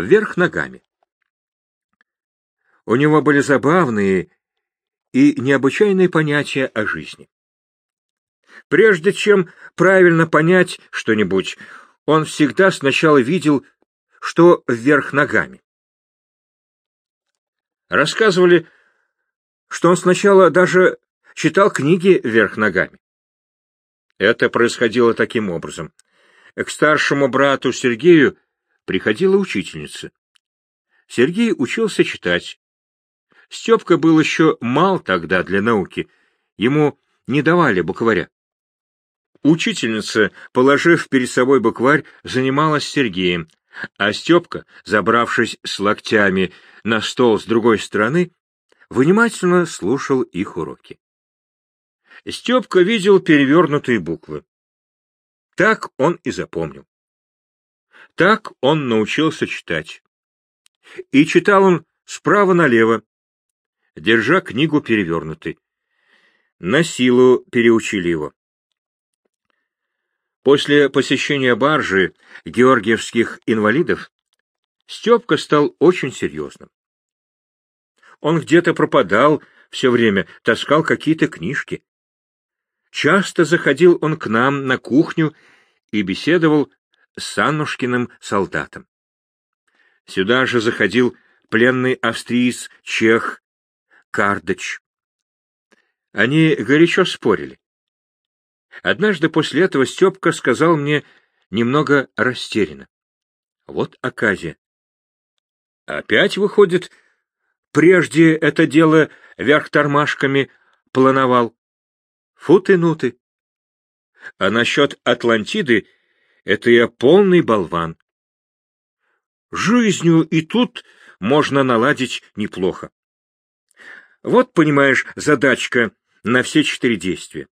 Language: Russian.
вверх ногами. У него были забавные и необычайные понятия о жизни. Прежде чем правильно понять что-нибудь, он всегда сначала видел, что вверх ногами. Рассказывали, что он сначала даже читал книги вверх ногами. Это происходило таким образом. К старшему брату Сергею приходила учительница. Сергей учился читать. Степка был еще мал тогда для науки, ему не давали букваря. Учительница, положив перед собой букварь, занималась Сергеем, а Степка, забравшись с локтями на стол с другой стороны, внимательно слушал их уроки. Степка видел перевернутые буквы. Так он и запомнил. Так он научился читать. И читал он справа налево, держа книгу перевернутой. На силу переучили его. После посещения баржи георгиевских инвалидов Степка стал очень серьезным. Он где-то пропадал все время, таскал какие-то книжки. Часто заходил он к нам на кухню и беседовал с Аннушкиным солдатом. Сюда же заходил пленный австриец, чех, Кардыч. Они горячо спорили. Однажды после этого Степка сказал мне немного растерянно. Вот оказия. Опять, выходит, прежде это дело вверх тормашками плановал. Фу ты, ну ты. А насчет Атлантиды — это я полный болван. Жизнью и тут можно наладить неплохо. Вот, понимаешь, задачка на все четыре действия.